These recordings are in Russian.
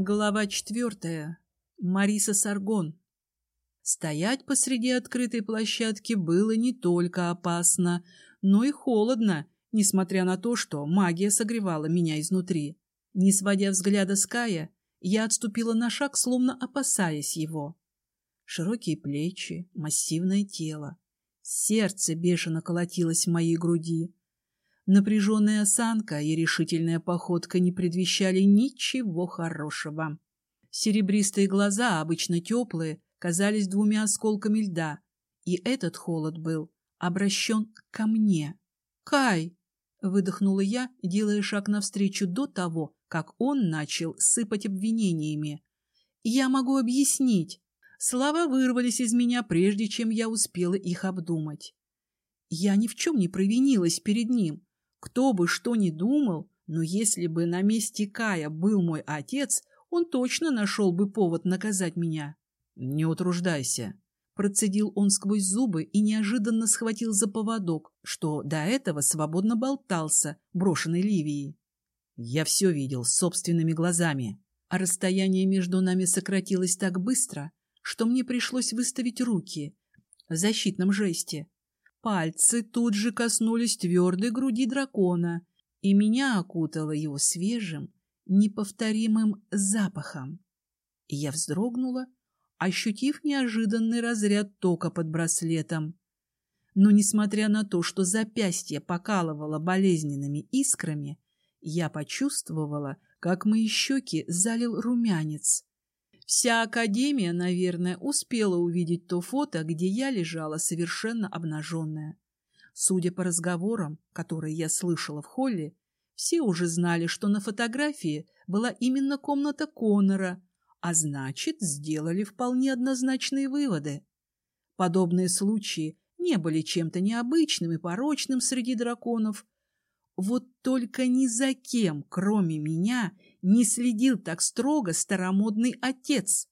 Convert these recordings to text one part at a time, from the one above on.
Глава четвертая. Мариса Саргон. Стоять посреди открытой площадки было не только опасно, но и холодно, несмотря на то, что магия согревала меня изнутри. Не сводя взгляда с Кая, я отступила на шаг, словно опасаясь его. Широкие плечи, массивное тело. Сердце бешено колотилось в моей груди. Напряженная осанка и решительная походка не предвещали ничего хорошего. Серебристые глаза, обычно теплые, казались двумя осколками льда, и этот холод был обращен ко мне. «Кай!» — выдохнула я, делая шаг навстречу до того, как он начал сыпать обвинениями. «Я могу объяснить». Слова вырвались из меня, прежде чем я успела их обдумать. Я ни в чем не провинилась перед ним. Кто бы что ни думал, но если бы на месте Кая был мой отец, он точно нашел бы повод наказать меня. — Не утруждайся, — процедил он сквозь зубы и неожиданно схватил за поводок, что до этого свободно болтался, брошенный Ливией. Я все видел собственными глазами, а расстояние между нами сократилось так быстро, что мне пришлось выставить руки в защитном жесте. Пальцы тут же коснулись твердой груди дракона, и меня окутало его свежим, неповторимым запахом. Я вздрогнула, ощутив неожиданный разряд тока под браслетом. Но, несмотря на то, что запястье покалывало болезненными искрами, я почувствовала, как мои щеки залил румянец. Вся Академия, наверное, успела увидеть то фото, где я лежала совершенно обнаженная. Судя по разговорам, которые я слышала в холле, все уже знали, что на фотографии была именно комната Коннора, а значит, сделали вполне однозначные выводы. Подобные случаи не были чем-то необычным и порочным среди драконов. Вот только ни за кем, кроме меня, не следил так строго старомодный отец.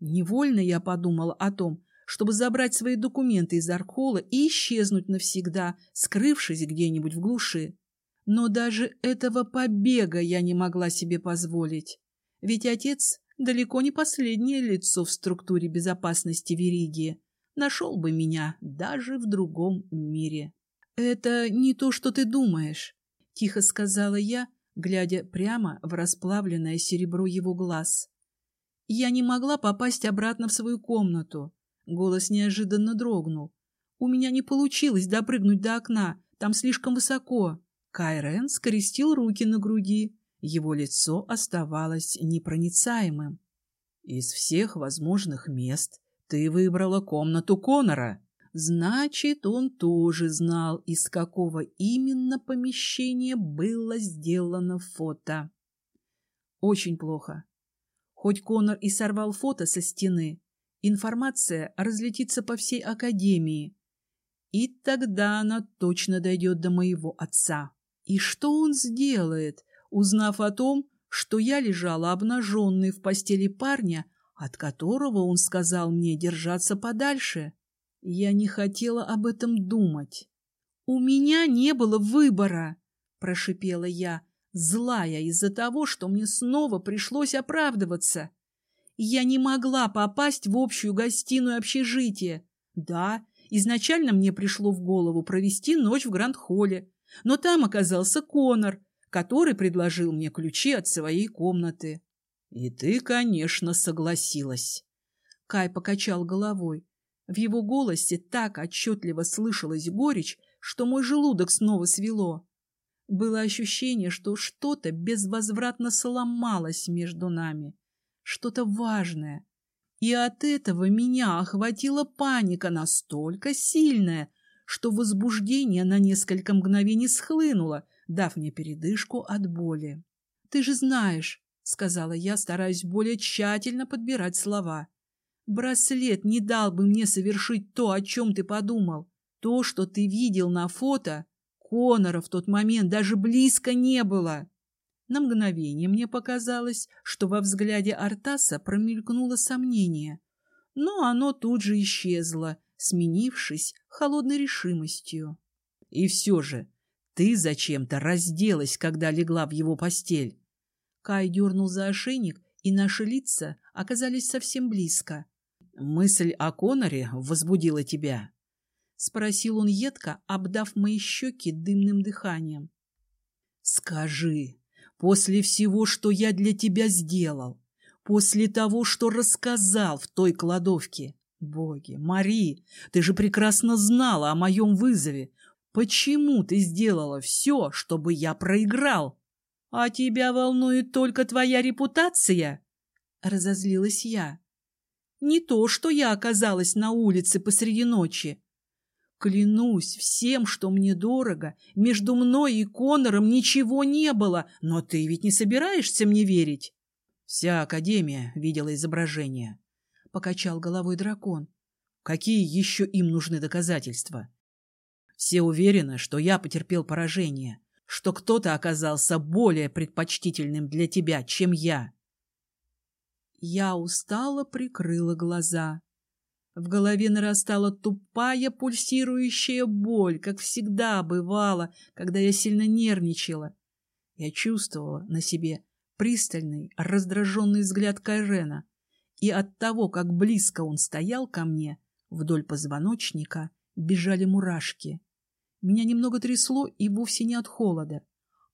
Невольно я подумала о том, чтобы забрать свои документы из Аркхола и исчезнуть навсегда, скрывшись где-нибудь в глуши. Но даже этого побега я не могла себе позволить. Ведь отец далеко не последнее лицо в структуре безопасности Веригии. Нашел бы меня даже в другом мире. — Это не то, что ты думаешь, — тихо сказала я, глядя прямо в расплавленное серебро его глаз. Я не могла попасть обратно в свою комнату. Голос неожиданно дрогнул. У меня не получилось допрыгнуть до окна, там слишком высоко. Кайрен скрестил руки на груди. Его лицо оставалось непроницаемым. «Из всех возможных мест ты выбрала комнату Конора», Значит, он тоже знал, из какого именно помещения было сделано фото. Очень плохо. Хоть Конор и сорвал фото со стены, информация разлетится по всей Академии. И тогда она точно дойдет до моего отца. И что он сделает, узнав о том, что я лежала обнаженной в постели парня, от которого он сказал мне держаться подальше? Я не хотела об этом думать. «У меня не было выбора!» – прошипела я, злая из-за того, что мне снова пришлось оправдываться. Я не могла попасть в общую гостиную общежития. Да, изначально мне пришло в голову провести ночь в Гранд-холле, но там оказался Конор, который предложил мне ключи от своей комнаты. И ты, конечно, согласилась. Кай покачал головой. В его голосе так отчетливо слышалась горечь, что мой желудок снова свело. Было ощущение, что что-то безвозвратно сломалось между нами, что-то важное. И от этого меня охватила паника настолько сильная, что возбуждение на несколько мгновений схлынуло, дав мне передышку от боли. «Ты же знаешь», — сказала я, стараясь более тщательно подбирать слова, Браслет не дал бы мне совершить то, о чем ты подумал. То, что ты видел на фото, Конора в тот момент даже близко не было. На мгновение мне показалось, что во взгляде Артаса промелькнуло сомнение. Но оно тут же исчезло, сменившись холодной решимостью. И все же, ты зачем-то разделась, когда легла в его постель. Кай дернул за ошейник, и наши лица оказались совсем близко. «Мысль о Коноре возбудила тебя?» — спросил он едко, обдав мои щеки дымным дыханием. «Скажи, после всего, что я для тебя сделал, после того, что рассказал в той кладовке, боги, Мари, ты же прекрасно знала о моем вызове, почему ты сделала все, чтобы я проиграл?» «А тебя волнует только твоя репутация?» — разозлилась я. «Не то, что я оказалась на улице посреди ночи. Клянусь всем, что мне дорого, между мной и Конором ничего не было, но ты ведь не собираешься мне верить?» «Вся Академия видела изображение», — покачал головой дракон. «Какие еще им нужны доказательства?» «Все уверены, что я потерпел поражение» что кто-то оказался более предпочтительным для тебя, чем я. Я устало прикрыла глаза. В голове нарастала тупая пульсирующая боль, как всегда бывало, когда я сильно нервничала. Я чувствовала на себе пристальный, раздраженный взгляд Кайрена, и от того, как близко он стоял ко мне, вдоль позвоночника бежали мурашки. Меня немного трясло и вовсе не от холода,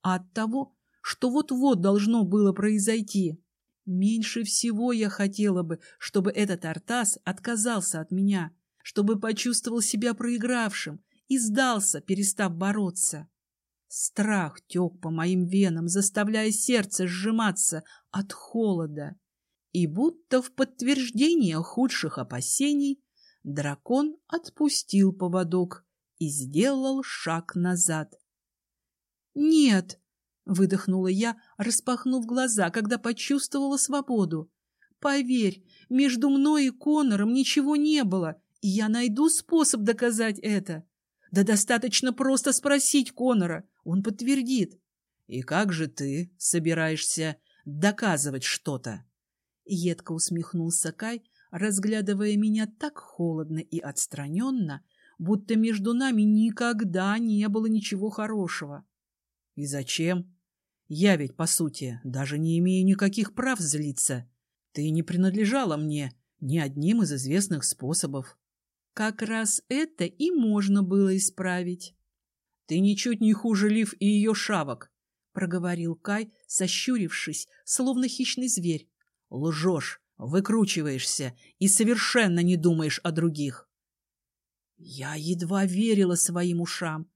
а от того, что вот-вот должно было произойти. Меньше всего я хотела бы, чтобы этот Артас отказался от меня, чтобы почувствовал себя проигравшим и сдался, перестав бороться. Страх тек по моим венам, заставляя сердце сжиматься от холода. И будто в подтверждение худших опасений дракон отпустил поводок, и сделал шаг назад. «Нет!» — выдохнула я, распахнув глаза, когда почувствовала свободу. «Поверь, между мной и Конором ничего не было, и я найду способ доказать это. Да достаточно просто спросить Конора, он подтвердит». «И как же ты собираешься доказывать что-то?» Едко усмехнулся Кай, разглядывая меня так холодно и отстраненно, будто между нами никогда не было ничего хорошего. И зачем? Я ведь, по сути, даже не имею никаких прав злиться. Ты не принадлежала мне ни одним из известных способов. Как раз это и можно было исправить. Ты ничуть не хуже Лив и ее шавок, — проговорил Кай, сощурившись, словно хищный зверь. Лжешь, выкручиваешься и совершенно не думаешь о других. Я едва верила своим ушам.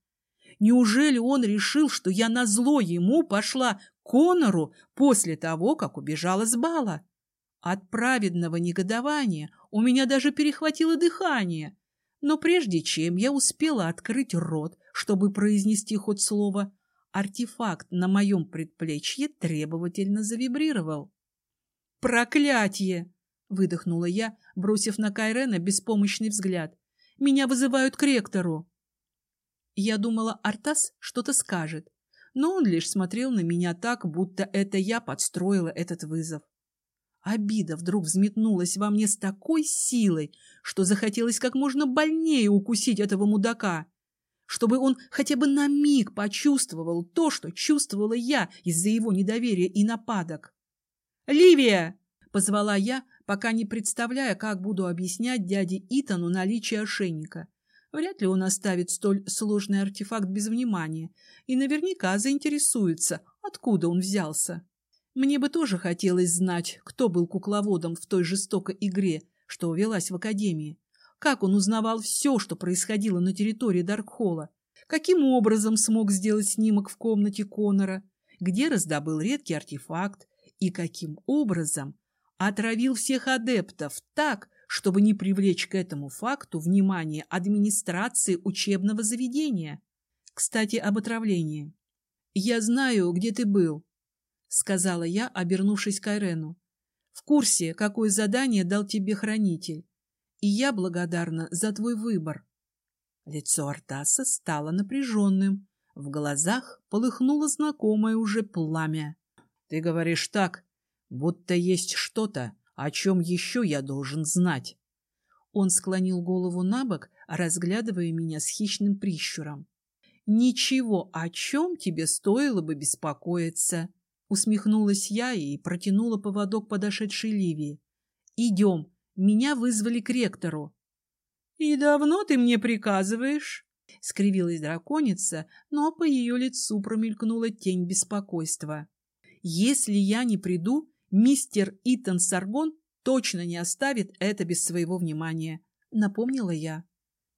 Неужели он решил, что я назло ему пошла к Конору после того, как убежала с бала? От праведного негодования у меня даже перехватило дыхание. Но прежде чем я успела открыть рот, чтобы произнести хоть слово, артефакт на моем предплечье требовательно завибрировал. «Проклятье!» — выдохнула я, бросив на Кайрена беспомощный взгляд. Меня вызывают к ректору. Я думала, Артас что-то скажет, но он лишь смотрел на меня так, будто это я подстроила этот вызов. Обида вдруг взметнулась во мне с такой силой, что захотелось как можно больнее укусить этого мудака, чтобы он хотя бы на миг почувствовал то, что чувствовала я из-за его недоверия и нападок. «Ливия!» — позвала я, пока не представляя, как буду объяснять дяде Итану наличие ошейника. Вряд ли он оставит столь сложный артефакт без внимания и наверняка заинтересуется, откуда он взялся. Мне бы тоже хотелось знать, кто был кукловодом в той жестокой игре, что велась в Академии. Как он узнавал все, что происходило на территории Даркхолла? Каким образом смог сделать снимок в комнате Конора? Где раздобыл редкий артефакт? И каким образом отравил всех адептов так, чтобы не привлечь к этому факту внимание администрации учебного заведения. Кстати, об отравлении. «Я знаю, где ты был», — сказала я, обернувшись к Айрену. «В курсе, какое задание дал тебе хранитель, и я благодарна за твой выбор». Лицо Артаса стало напряженным, в глазах полыхнуло знакомое уже пламя. «Ты говоришь так, будто есть что-то, о чем еще я должен знать. Он склонил голову на бок, разглядывая меня с хищным прищуром. «Ничего, о чем тебе стоило бы беспокоиться», Усмехнулась я и протянула поводок подошедшей Ливии. «Идем, меня вызвали к ректору». «И давно ты мне приказываешь?» — скривилась драконица, но по ее лицу промелькнула тень беспокойства. «Если я не приду, мистер Итан Саргон точно не оставит это без своего внимания», — напомнила я.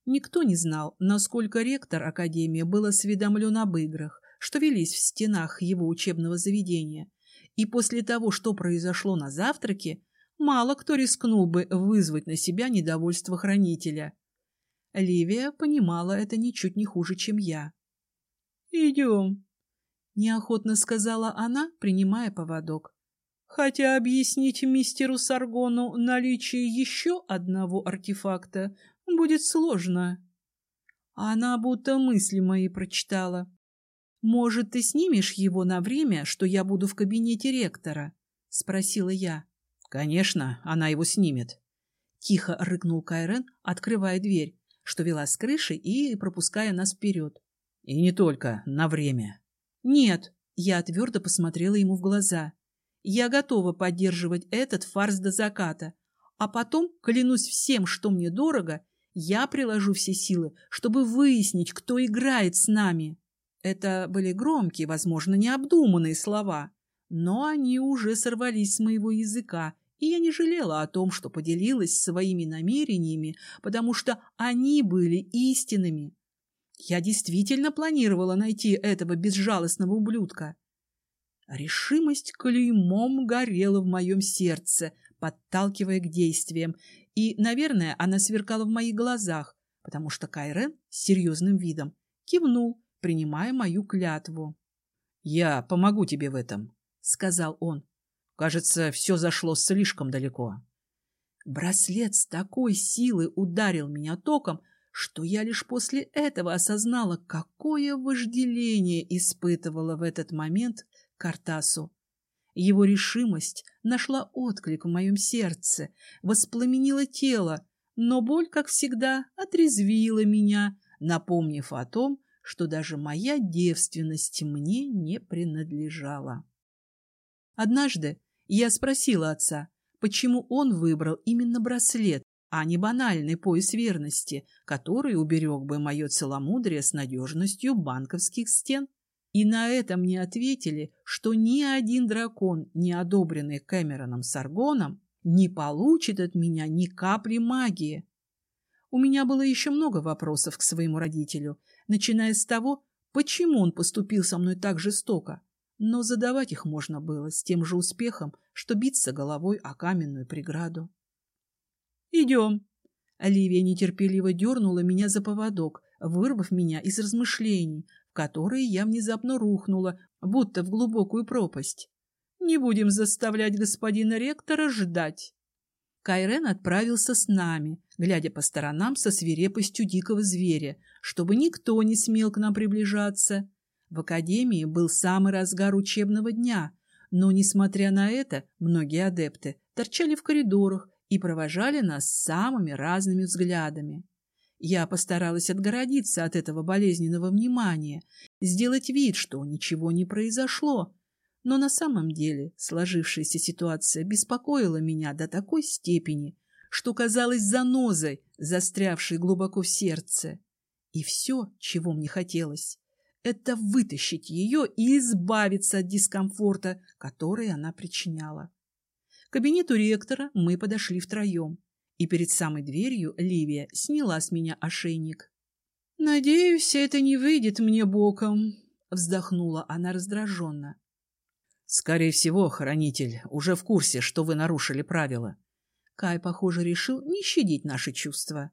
Никто не знал, насколько ректор Академии был осведомлен об играх, что велись в стенах его учебного заведения, и после того, что произошло на завтраке, мало кто рискнул бы вызвать на себя недовольство хранителя. Ливия понимала это ничуть не хуже, чем я. «Идем», — неохотно сказала она, принимая поводок. «Хотя объяснить мистеру Саргону наличие еще одного артефакта будет сложно». Она будто мысли мои прочитала. «Может, ты снимешь его на время, что я буду в кабинете ректора?» — спросила я. «Конечно, она его снимет». Тихо рыкнул Кайрен, открывая дверь, что вела с крыши и пропуская нас вперед. «И не только, на время». «Нет», — я твердо посмотрела ему в глаза. «Я готова поддерживать этот фарс до заката, а потом, клянусь всем, что мне дорого, я приложу все силы, чтобы выяснить, кто играет с нами». Это были громкие, возможно, необдуманные слова, но они уже сорвались с моего языка, и я не жалела о том, что поделилась своими намерениями, потому что они были истинными. Я действительно планировала найти этого безжалостного ублюдка. Решимость клеймом горела в моем сердце, подталкивая к действиям, и, наверное, она сверкала в моих глазах, потому что Кайрен с серьезным видом кивнул, принимая мою клятву. — Я помогу тебе в этом, — сказал он. — Кажется, все зашло слишком далеко. Браслет с такой силой ударил меня током, что я лишь после этого осознала, какое вожделение испытывала в этот момент Картасу. Его решимость нашла отклик в моем сердце, воспламенила тело, но боль, как всегда, отрезвила меня, напомнив о том, что даже моя девственность мне не принадлежала. Однажды я спросила отца, почему он выбрал именно браслет, а не банальный пояс верности, который уберег бы мое целомудрие с надежностью банковских стен. И на это мне ответили, что ни один дракон, не одобренный Кэмероном Саргоном, не получит от меня ни капли магии. У меня было еще много вопросов к своему родителю, начиная с того, почему он поступил со мной так жестоко. Но задавать их можно было с тем же успехом, что биться головой о каменную преграду. «Идем!» Оливия нетерпеливо дернула меня за поводок, вырвав меня из размышлений, которые я внезапно рухнула, будто в глубокую пропасть. «Не будем заставлять господина ректора ждать!» Кайрен отправился с нами, глядя по сторонам со свирепостью дикого зверя, чтобы никто не смел к нам приближаться. В академии был самый разгар учебного дня, но, несмотря на это, многие адепты торчали в коридорах и провожали нас самыми разными взглядами. Я постаралась отгородиться от этого болезненного внимания, сделать вид, что ничего не произошло, но на самом деле сложившаяся ситуация беспокоила меня до такой степени, что казалась занозой, застрявшей глубоко в сердце. И все, чего мне хотелось, это вытащить ее и избавиться от дискомфорта, который она причиняла. К кабинету ректора мы подошли втроем, и перед самой дверью Ливия сняла с меня ошейник. «Надеюсь, это не выйдет мне боком», — вздохнула она раздраженно. «Скорее всего, хранитель уже в курсе, что вы нарушили правила». Кай, похоже, решил не щадить наши чувства.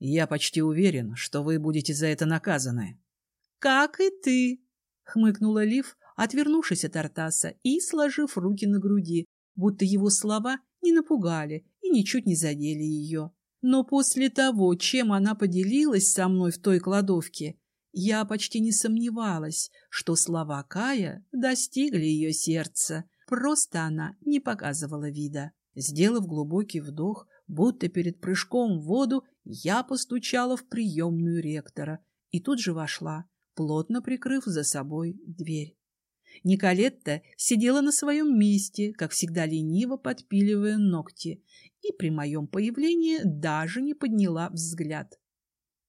«Я почти уверен, что вы будете за это наказаны». «Как и ты», — хмыкнула Лив, отвернувшись от Артаса и сложив руки на груди, будто его слова не напугали ничуть не задели ее. Но после того, чем она поделилась со мной в той кладовке, я почти не сомневалась, что слова Кая достигли ее сердца, просто она не показывала вида. Сделав глубокий вдох, будто перед прыжком в воду, я постучала в приемную ректора и тут же вошла, плотно прикрыв за собой дверь. Николетта сидела на своем месте, как всегда лениво подпиливая ногти, и при моем появлении даже не подняла взгляд.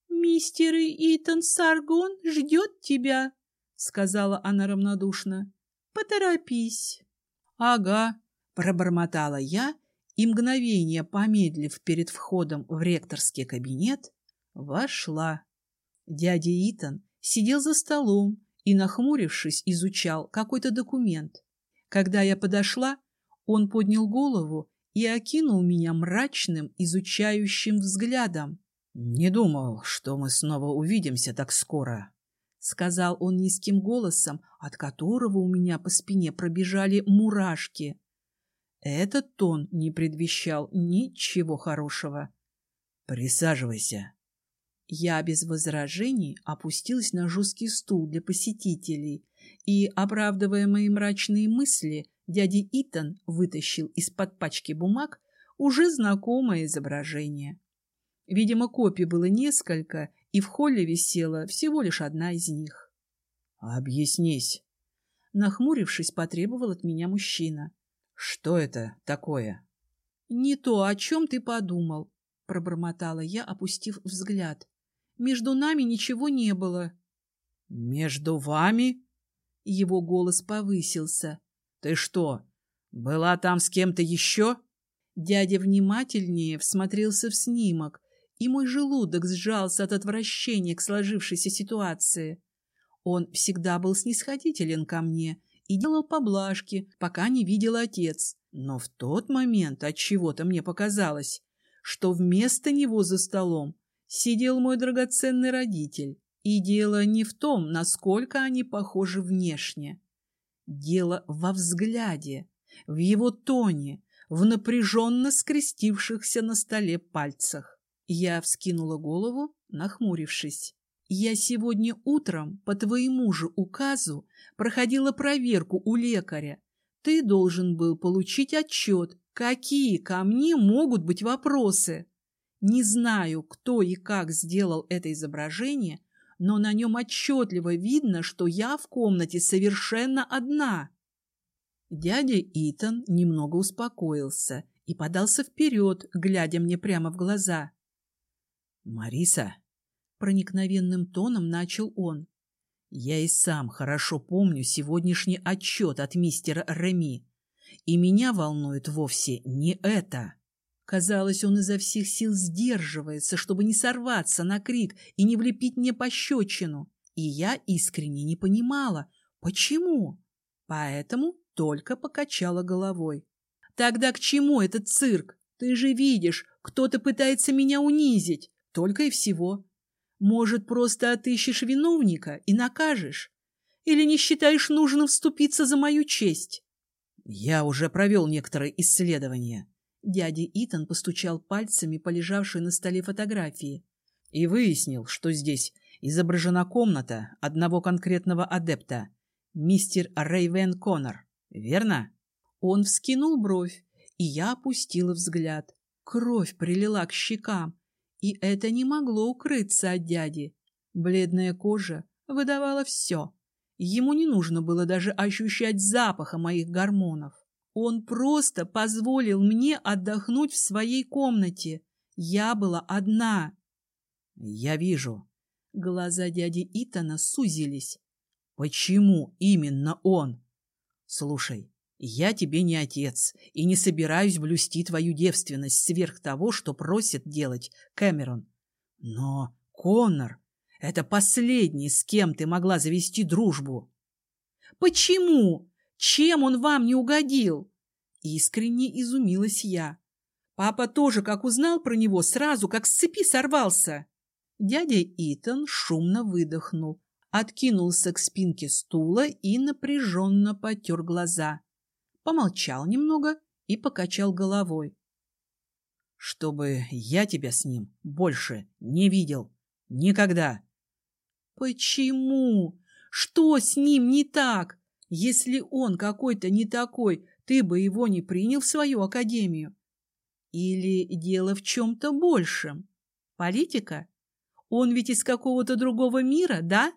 «Мистер Итан Саргон ждет тебя», — сказала она равнодушно. «Поторопись». «Ага», — пробормотала я, и мгновение помедлив перед входом в ректорский кабинет, вошла. Дядя Итан сидел за столом и, нахмурившись, изучал какой-то документ. Когда я подошла, он поднял голову и окинул меня мрачным, изучающим взглядом. «Не думал, что мы снова увидимся так скоро», — сказал он низким голосом, от которого у меня по спине пробежали мурашки. Этот тон не предвещал ничего хорошего. «Присаживайся». Я без возражений опустилась на жесткий стул для посетителей и, оправдывая мои мрачные мысли, дядя Итан вытащил из-под пачки бумаг уже знакомое изображение. Видимо, копий было несколько, и в холле висела всего лишь одна из них. «Объяснись!» Нахмурившись, потребовал от меня мужчина. «Что это такое?» «Не то, о чем ты подумал», — пробормотала я, опустив взгляд. Между нами ничего не было. — Между вами? Его голос повысился. — Ты что, была там с кем-то еще? Дядя внимательнее всмотрелся в снимок, и мой желудок сжался от отвращения к сложившейся ситуации. Он всегда был снисходителен ко мне и делал поблажки, пока не видел отец. Но в тот момент от чего то мне показалось, что вместо него за столом сидел мой драгоценный родитель. И дело не в том, насколько они похожи внешне. Дело во взгляде, в его тоне, в напряженно скрестившихся на столе пальцах. Я вскинула голову, нахмурившись. Я сегодня утром по твоему же указу проходила проверку у лекаря. Ты должен был получить отчет, какие ко мне могут быть вопросы. Не знаю, кто и как сделал это изображение, но на нем отчетливо видно, что я в комнате совершенно одна. Дядя Итан немного успокоился и подался вперед, глядя мне прямо в глаза. «Мариса», — проникновенным тоном начал он, — «я и сам хорошо помню сегодняшний отчет от мистера Реми, и меня волнует вовсе не это». Казалось, он изо всех сил сдерживается, чтобы не сорваться на крик и не влепить мне пощечину. И я искренне не понимала, почему. Поэтому только покачала головой. Тогда к чему этот цирк? Ты же видишь, кто-то пытается меня унизить. Только и всего. Может, просто отыщешь виновника и накажешь? Или не считаешь нужным вступиться за мою честь? Я уже провел некоторые исследования. Дядя Итан постучал пальцами по лежавшей на столе фотографии и выяснил, что здесь изображена комната одного конкретного адепта, мистер Рейвен Коннор. Верно? Он вскинул бровь, и я опустила взгляд. Кровь прилила к щекам, и это не могло укрыться от дяди. Бледная кожа выдавала все. Ему не нужно было даже ощущать запаха моих гормонов. Он просто позволил мне отдохнуть в своей комнате. Я была одна. Я вижу. Глаза дяди Итана сузились. Почему именно он? Слушай, я тебе не отец и не собираюсь блюсти твою девственность сверх того, что просит делать Кэмерон. Но Коннор — это последний, с кем ты могла завести дружбу. Почему? Чем он вам не угодил? Искренне изумилась я. Папа тоже, как узнал про него, сразу как с цепи сорвался. Дядя Итан шумно выдохнул, откинулся к спинке стула и напряженно потер глаза. Помолчал немного и покачал головой. «Чтобы я тебя с ним больше не видел. Никогда!» «Почему? Что с ним не так?» Если он какой-то не такой, ты бы его не принял в свою академию. Или дело в чем-то большем? Политика? Он ведь из какого-то другого мира, да?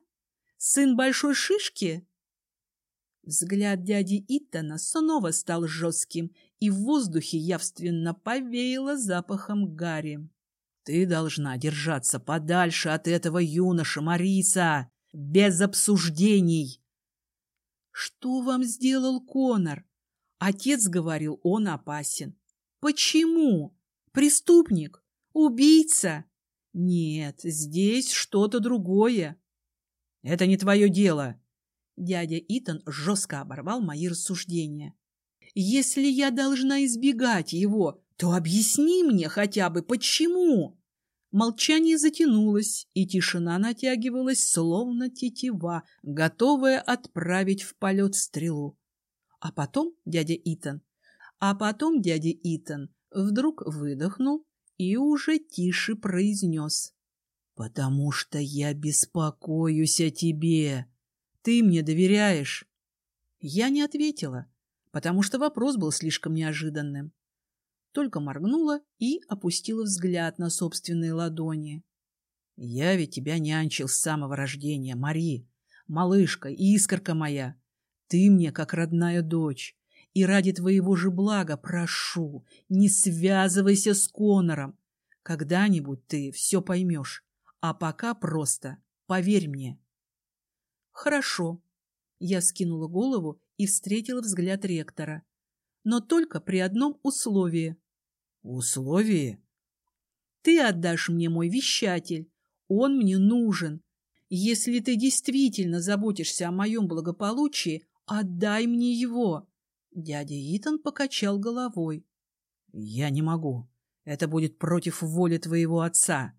Сын большой шишки? Взгляд дяди Иттона снова стал жестким, и в воздухе явственно повеяло запахом гари. «Ты должна держаться подальше от этого юноша, Мариса, без обсуждений!» «Что вам сделал Конор?» Отец говорил, он опасен. «Почему? Преступник? Убийца?» «Нет, здесь что-то другое». «Это не твое дело», Дядя Итан жестко оборвал мои рассуждения. «Если я должна избегать его, то объясни мне хотя бы, почему?» Молчание затянулось, и тишина натягивалась, словно тетива, готовая отправить в полет стрелу. А потом дядя Итан, а потом дядя Итан вдруг выдохнул и уже тише произнес. «Потому что я беспокоюсь о тебе. Ты мне доверяешь?» Я не ответила, потому что вопрос был слишком неожиданным. Только моргнула и опустила взгляд на собственные ладони. «Я ведь тебя нянчил с самого рождения, Мари, малышка, искорка моя. Ты мне как родная дочь, и ради твоего же блага прошу, не связывайся с Конором. Когда-нибудь ты все поймешь, а пока просто поверь мне». Хорошо. Я скинула голову и встретила взгляд ректора. Но только при одном условии. Условии? Ты отдашь мне мой вещатель. Он мне нужен. Если ты действительно заботишься о моем благополучии, отдай мне его. Дядя Итан покачал головой. Я не могу. Это будет против воли твоего отца.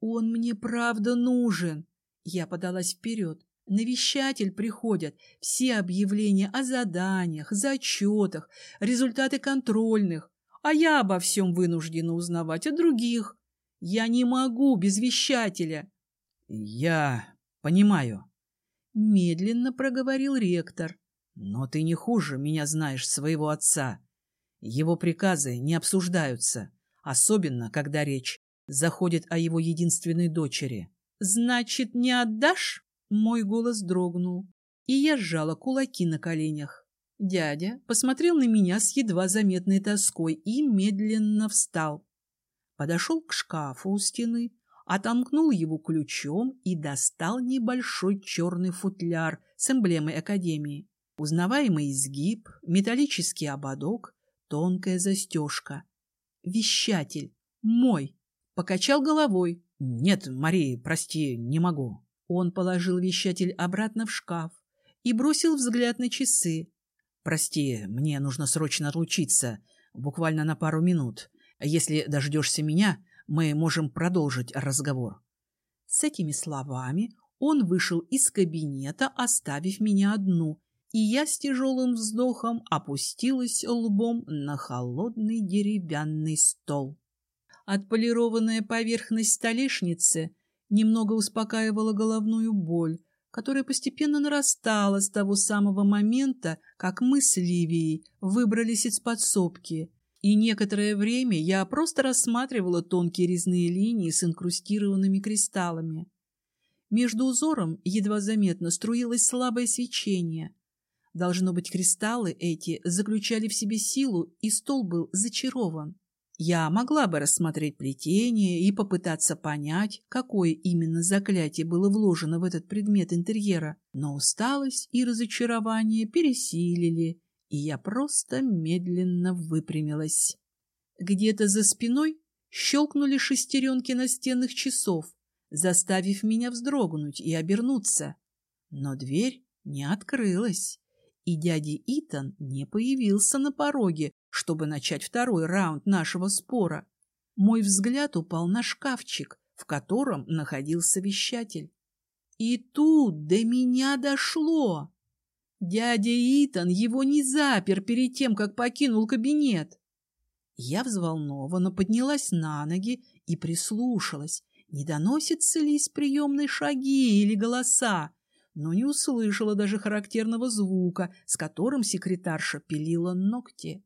Он мне правда нужен. Я подалась вперед. Навещатель приходят все объявления о заданиях, зачетах, результаты контрольных, а я обо всем вынуждена узнавать от других. Я не могу без вещателя. — Я понимаю. Медленно проговорил ректор. — Но ты не хуже меня знаешь своего отца. Его приказы не обсуждаются, особенно когда речь заходит о его единственной дочери. — Значит, не отдашь? Мой голос дрогнул, и я сжала кулаки на коленях. Дядя посмотрел на меня с едва заметной тоской и медленно встал. Подошел к шкафу у стены, отомкнул его ключом и достал небольшой черный футляр с эмблемой Академии. Узнаваемый изгиб, металлический ободок, тонкая застежка. Вещатель. Мой. Покачал головой. «Нет, Мария, прости, не могу». Он положил вещатель обратно в шкаф и бросил взгляд на часы. «Прости, мне нужно срочно отлучиться, буквально на пару минут. Если дождешься меня, мы можем продолжить разговор». С этими словами он вышел из кабинета, оставив меня одну, и я с тяжелым вздохом опустилась лбом на холодный деревянный стол. Отполированная поверхность столешницы немного успокаивала головную боль, которая постепенно нарастала с того самого момента, как мы с Ливией выбрались из подсобки, и некоторое время я просто рассматривала тонкие резные линии с инкрустированными кристаллами. Между узором едва заметно струилось слабое свечение. Должно быть, кристаллы эти заключали в себе силу, и стол был зачарован. Я могла бы рассмотреть плетение и попытаться понять, какое именно заклятие было вложено в этот предмет интерьера, но усталость и разочарование пересилили, и я просто медленно выпрямилась. Где-то за спиной щелкнули шестеренки настенных часов, заставив меня вздрогнуть и обернуться. Но дверь не открылась, и дядя Итан не появился на пороге, чтобы начать второй раунд нашего спора. Мой взгляд упал на шкафчик, в котором находился вещатель. И тут до меня дошло. Дядя Итан его не запер перед тем, как покинул кабинет. Я взволнованно поднялась на ноги и прислушалась, не доносятся ли из приемной шаги или голоса, но не услышала даже характерного звука, с которым секретарша пилила ногти.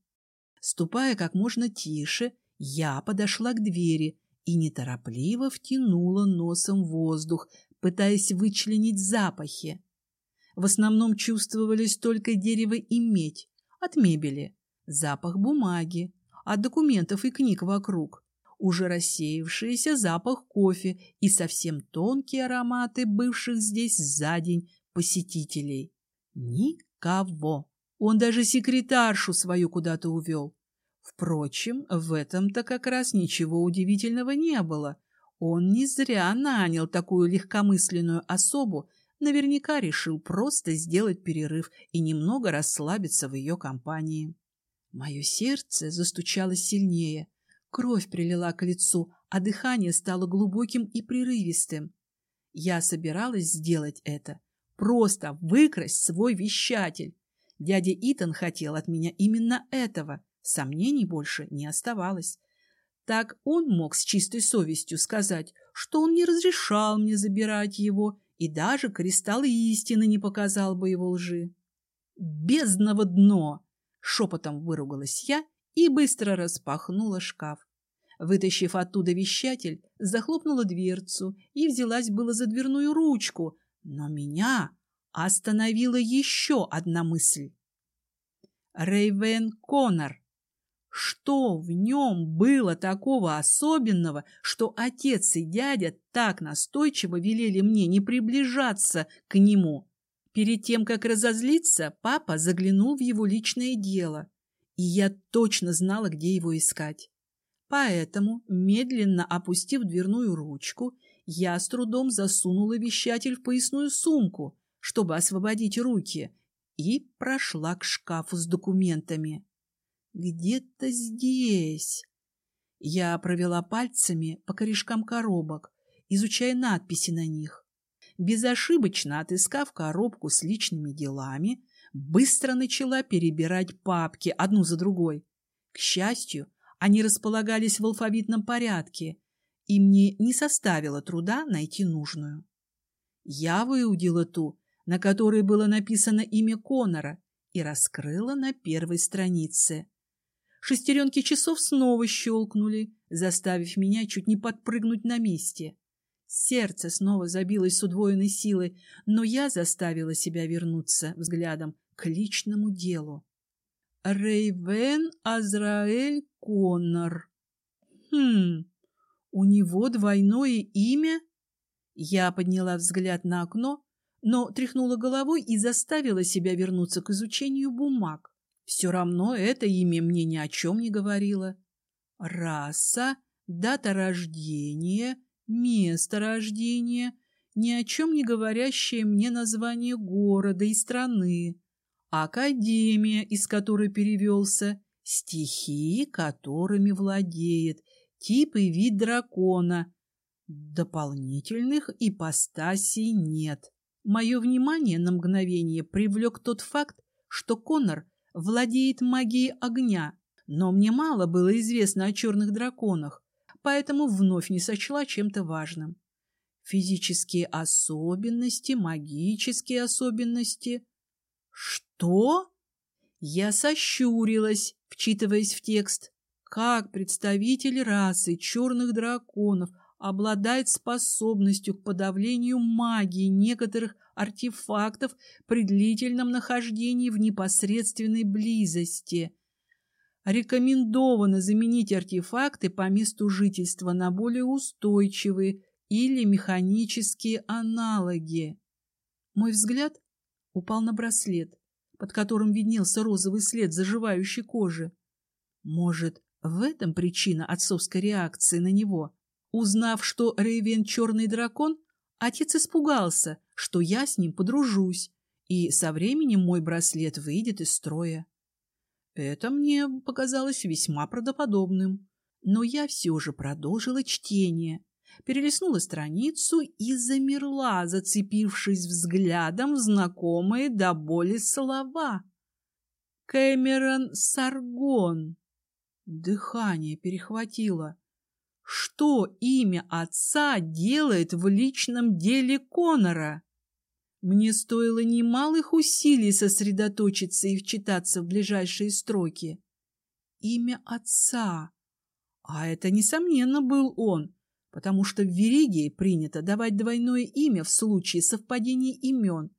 Ступая как можно тише, я подошла к двери и неторопливо втянула носом воздух, пытаясь вычленить запахи. В основном чувствовались только дерево и медь, от мебели, запах бумаги, от документов и книг вокруг, уже рассеявшийся запах кофе и совсем тонкие ароматы бывших здесь за день посетителей. Никого. Он даже секретаршу свою куда-то увел. Впрочем, в этом-то как раз ничего удивительного не было. Он не зря нанял такую легкомысленную особу, наверняка решил просто сделать перерыв и немного расслабиться в ее компании. Мое сердце застучало сильнее, кровь прилила к лицу, а дыхание стало глубоким и прерывистым. Я собиралась сделать это, просто выкрасть свой вещатель. Дядя Итан хотел от меня именно этого — Сомнений больше не оставалось. Так он мог с чистой совестью сказать, что он не разрешал мне забирать его и даже кристалл истины не показал бы его лжи. «Бездного дно!» — шепотом выругалась я и быстро распахнула шкаф. Вытащив оттуда вещатель, захлопнула дверцу и взялась было за дверную ручку, но меня остановила еще одна мысль. Рейвен Коннор что в нем было такого особенного, что отец и дядя так настойчиво велели мне не приближаться к нему? Перед тем, как разозлиться, папа заглянул в его личное дело, и я точно знала, где его искать. Поэтому, медленно опустив дверную ручку, я с трудом засунула вещатель в поясную сумку, чтобы освободить руки, и прошла к шкафу с документами. Где-то здесь. Я провела пальцами по корешкам коробок, изучая надписи на них. Безошибочно отыскав коробку с личными делами, быстро начала перебирать папки одну за другой. К счастью, они располагались в алфавитном порядке, и мне не составило труда найти нужную. Я выудила ту, на которой было написано имя Конора, и раскрыла на первой странице. Шестеренки часов снова щелкнули, заставив меня чуть не подпрыгнуть на месте. Сердце снова забилось с удвоенной силой, но я заставила себя вернуться взглядом к личному делу. Рейвен Азраэль Коннор. Хм, у него двойное имя? Я подняла взгляд на окно, но тряхнула головой и заставила себя вернуться к изучению бумаг. Все равно это имя мне ни о чем не говорило. Раса, дата рождения, место рождения, ни о чем не говорящее мне название города и страны, академия, из которой перевелся, стихии, которыми владеет, тип и вид дракона. Дополнительных ипостасей нет. Мое внимание на мгновение привлек тот факт, что Конор владеет магией огня, но мне мало было известно о черных драконах, поэтому вновь не сочла чем-то важным. Физические особенности, магические особенности. Что? Я сощурилась, вчитываясь в текст. Как представитель расы черных драконов обладает способностью к подавлению магии некоторых артефактов при длительном нахождении в непосредственной близости. Рекомендовано заменить артефакты по месту жительства на более устойчивые или механические аналоги. Мой взгляд упал на браслет, под которым виднелся розовый след заживающей кожи. Может, в этом причина отцовской реакции на него? Узнав, что Рейвен — черный дракон, отец испугался, что я с ним подружусь, и со временем мой браслет выйдет из строя. Это мне показалось весьма правдоподобным, но я все же продолжила чтение, перелистнула страницу и замерла, зацепившись взглядом в знакомые до боли слова. Кэмерон Саргон. Дыхание перехватило. Что имя отца делает в личном деле Конора? Мне стоило немалых усилий сосредоточиться и вчитаться в ближайшие строки. Имя отца. А это, несомненно, был он, потому что в Веригии принято давать двойное имя в случае совпадения имен.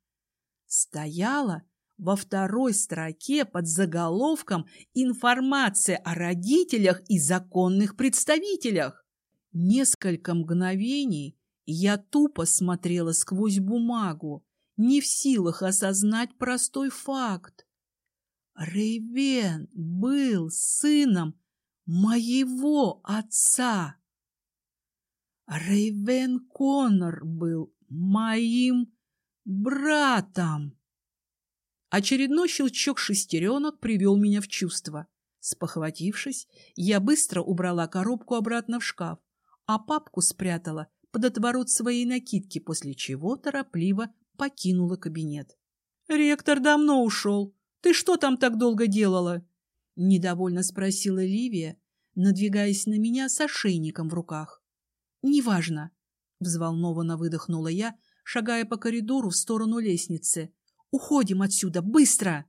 стояла во второй строке под заголовком «Информация о родителях и законных представителях». Несколько мгновений я тупо смотрела сквозь бумагу, не в силах осознать простой факт. Рейвен был сыном моего отца. Рейвен Коннор был моим братом. Очередной щелчок шестеренок привел меня в чувство. Спохватившись, я быстро убрала коробку обратно в шкаф, а папку спрятала под отворот своей накидки, после чего торопливо покинула кабинет. «Ректор давно ушел. Ты что там так долго делала?» — недовольно спросила Ливия, надвигаясь на меня с ошейником в руках. «Неважно», — взволнованно выдохнула я, шагая по коридору в сторону лестницы. «Уходим отсюда, быстро!»